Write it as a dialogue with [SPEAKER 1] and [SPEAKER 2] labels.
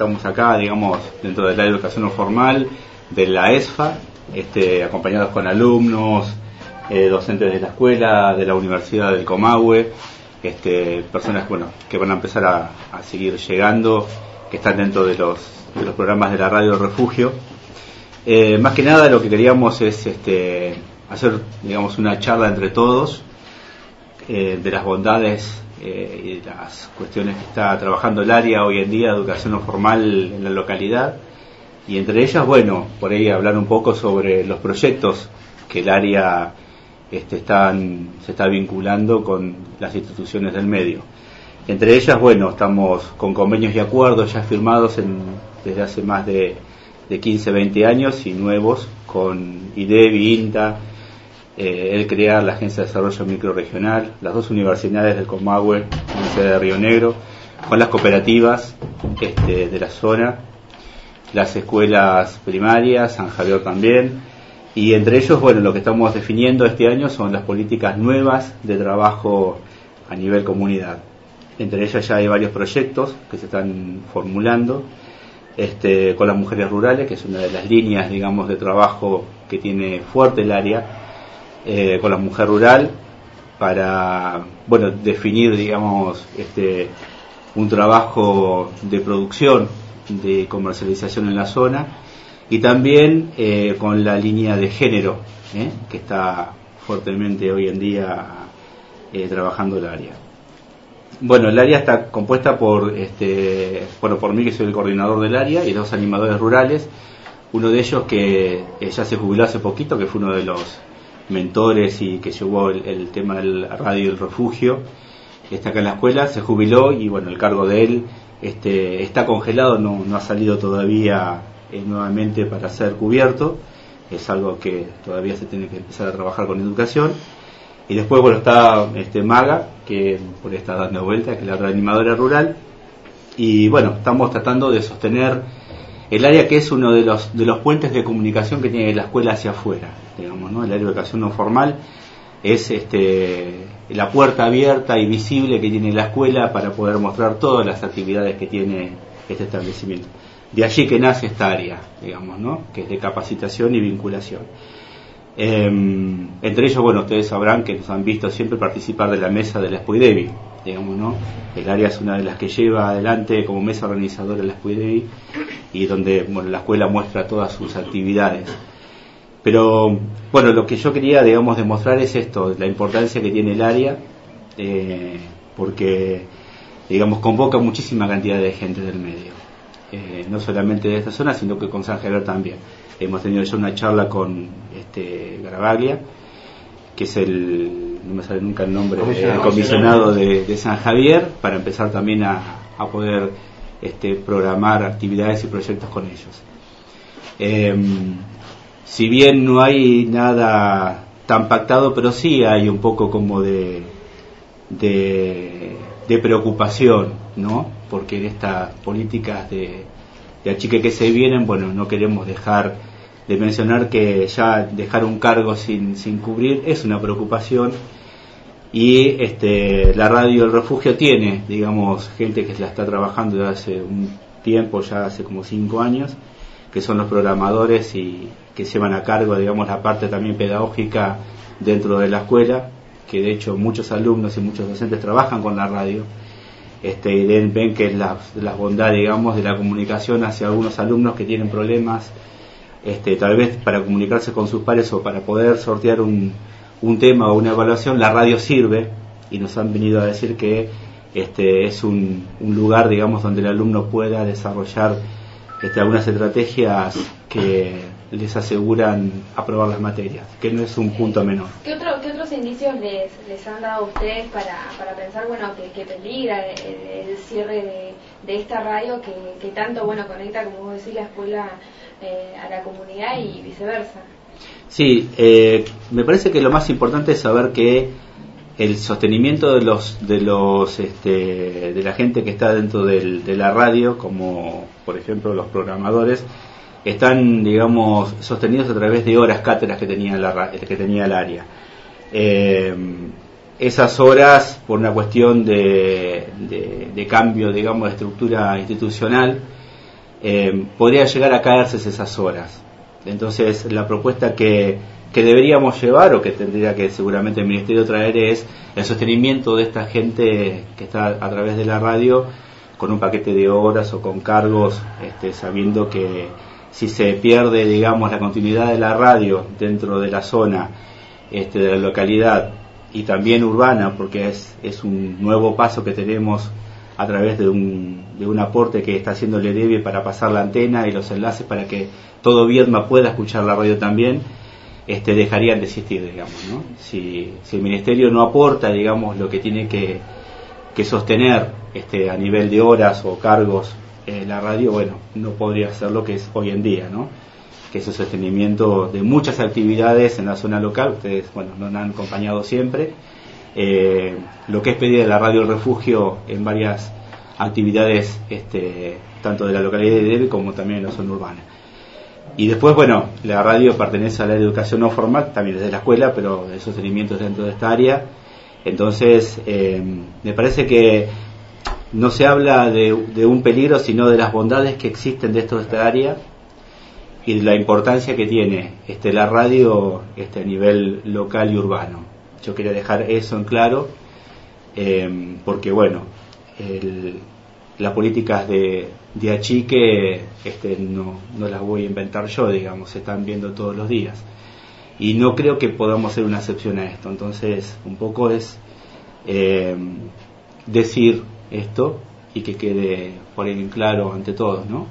[SPEAKER 1] estamos acá, digamos, dentro de la educación no formal, de la ESFA, este, acompañados con alumnos, eh, docentes de la escuela, de la Universidad del Comahue, este, personas bueno, que van a empezar a, seguir llegando, que están dentro de los, de los programas de la radio Refugio. Eh, más que nada lo que queríamos es este, hacer digamos, una charla entre todos eh, de las bondades y las cuestiones que está trabajando el área hoy en día educación no formal en la localidad. Y entre ellas, bueno, por ahí hablar un poco sobre los proyectos que el área este, se está vinculando con las instituciones del medio. Entre ellas, bueno, estamos con convenios y acuerdos ya firmados desde hace más de, de 15, 20 años y nuevos con IDEBI, INTA, eh, el CREAR, la Agencia de Desarrollo Microregional, las dos universidades del Comahue, la Universidad de Río Negro, con las cooperativas este, de la zona, las escuelas primarias, San Javier también, y entre ellos, bueno, lo que estamos definiendo este año son las políticas nuevas de trabajo a nivel comunidad. Entre ellas ya hay varios proyectos que se están formulando este, con las mujeres rurales, que es una de las líneas, digamos, de trabajo que tiene fuerte el área, eh, con la mujer rural, para, bueno, definir, digamos, este, un trabajo de producción, de comercialización en la zona y también eh, con la línea de género, ¿eh? que está fuertemente hoy en día eh, trabajando el área. Bueno, el área está compuesta por, este, bueno, por mí que soy el coordinador del área y dos animadores rurales, uno de ellos que ya se jubiló hace poquito, que fue uno de los mentores y que llevó el, tema del radio y el refugio, está acá en la escuela, se jubiló y bueno, el cargo de él este, está congelado, no, ha salido todavía nuevamente para ser cubierto, es algo que todavía se tiene que empezar a trabajar con educación. Y después, bueno, está este Maga, que por está dando vuelta, que es la reanimadora rural. Y bueno, estamos tratando de sostener el área que es uno de los, de los puentes de comunicación que tiene la escuela hacia afuera, digamos, ¿no? El área de educación no formal es este, la puerta abierta y visible que tiene la escuela para poder mostrar todas las actividades que tiene este establecimiento. De allí que nace esta área, digamos, ¿no? que es de capacitación y vinculación. Em, entre ellos, bueno, ustedes sabrán que nos han visto siempre participar de la mesa de la SPUIDEVI, digamos, ¿no? El área es una de las que lleva adelante como mesa organizadora la SPUIDEVI y donde, bueno, la escuela muestra todas sus actividades. Pero, bueno, lo que yo quería, digamos, demostrar es esto, la importancia que tiene el área, eh, porque, digamos, convoca muchísima cantidad de gente del medio. Eh, no solamente de esta zona, sino que con San Javier también. Hemos tenido ya una charla con este Garabaglia, que es el, no me sale nunca el nombre, el comisionado de, San Javier, para empezar también a, poder este, programar actividades y proyectos con ellos. Em, si bien no hay nada tan pactado, pero sí hay un poco como de, de, de preocupación, ¿no? porque en estas políticas de, de achique que se vienen, bueno, no queremos dejar de mencionar que ya dejar un cargo sin, sin cubrir es una preocupación y este, la radio El Refugio tiene, digamos, gente que la está trabajando desde hace un tiempo, ya hace como cinco años, que son los programadores y que llevan a cargo, digamos, la parte también pedagógica dentro de la escuela, que de hecho muchos alumnos y muchos docentes trabajan con la radio. Este, y ven que es la, la, bondad, digamos, de la comunicación hacia algunos alumnos que tienen problemas, este, tal vez para comunicarse con sus pares o para poder sortear un, un tema o una evaluación, la radio sirve y nos han venido a decir que este, es un, un lugar, digamos, donde el alumno pueda desarrollar este, algunas estrategias que les aseguran aprobar las materias, que no es un punto menor.
[SPEAKER 2] ¿Qué, otros indicios les, les, han dado a ustedes para, para pensar bueno que, que peligra el, cierre de, esta radio que, tanto bueno conecta, como vos decís, la escuela eh, a la comunidad y viceversa?
[SPEAKER 1] Sí, eh, me parece que lo más importante es saber que el sostenimiento de los de los este, de la gente que está dentro de la radio, como por ejemplo los programadores, están, digamos, sostenidos a través de horas cátedras que tenía, la, que tenía el área. Eh, esas horas, por una cuestión de, de, cambio, digamos, de estructura institucional, eh, podría llegar a caerse esas horas. Entonces, la propuesta que, que deberíamos llevar o que tendría que seguramente el Ministerio traer es el sostenimiento de esta gente que está a través de la radio con un paquete de horas o con cargos, este, sabiendo que si se pierde, digamos, la continuidad de la radio dentro de la zona, este, de la localidad y también urbana, porque es, es un nuevo paso que tenemos a través de un, de un aporte que está haciendo el para pasar la antena y los enlaces para que todo Viedma pueda escuchar la radio también, este, dejarían de existir, digamos. ¿no? Si, si el Ministerio no aporta, digamos, lo que tiene que, que sostener este, a nivel de horas o cargos eh, la radio, bueno, no podría ser lo que es hoy en día, ¿no? que es el sostenimiento de muchas actividades en la zona local, ustedes, bueno, nos han acompañado siempre, eh, lo que es pedir de la radio refugio en varias actividades, este, tanto de la localidad de Debe como también en la zona urbana. Y después, bueno, la radio pertenece a la educación no formal, también desde la escuela, pero el sostenimiento dentro de esta área. Entonces, eh, me parece que no se habla de, de, un peligro, sino de las bondades que existen dentro de esta área y de la importancia que tiene este, la radio este, a nivel local y urbano. Yo quería dejar eso en claro, eh, porque bueno, el, las políticas de, de achique este, no, no las voy a inventar yo, digamos, se están viendo todos los días. Y no creo que podamos hacer una excepción a esto. Entonces, un poco es eh, decir esto y que quede por ahí en claro ante todos, ¿no?